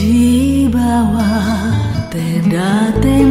Di bawah tenda tenda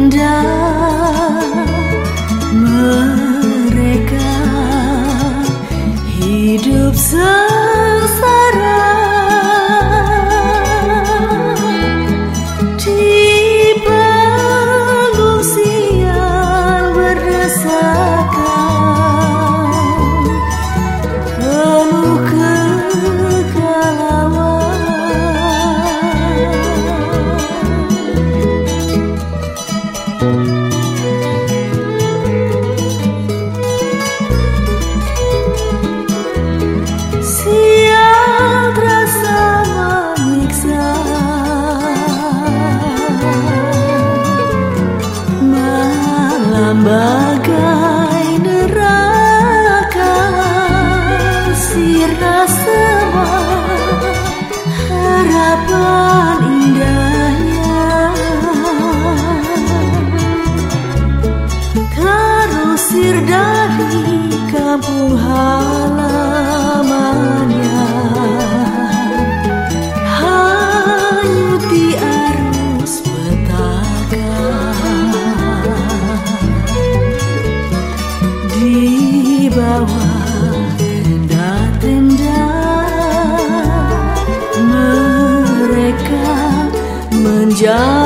kampung halamannya. Hanyut di arus petaka. Di bawah tenda-tenda mereka menjauh.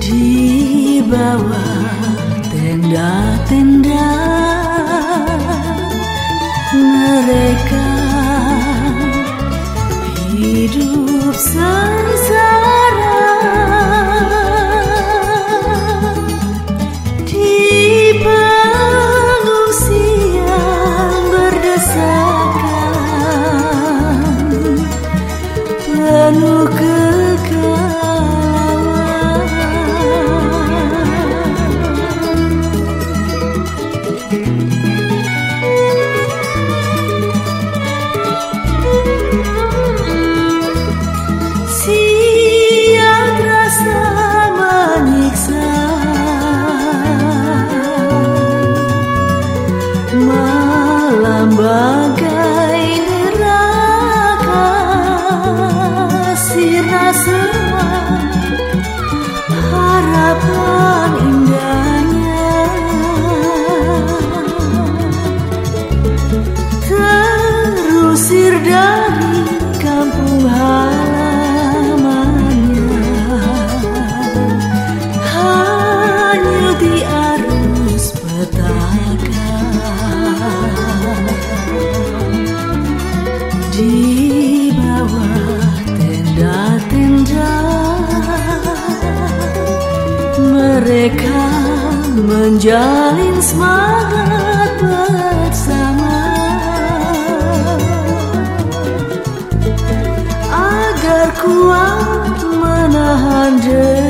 di bawah tenda-tenda mereka hidup sana. di bawah tenda-tenda. Mereka menjalin semangat bersama. Agar kuat menahan diri